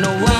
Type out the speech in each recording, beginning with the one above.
know why.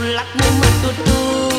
lắc mu má tu tu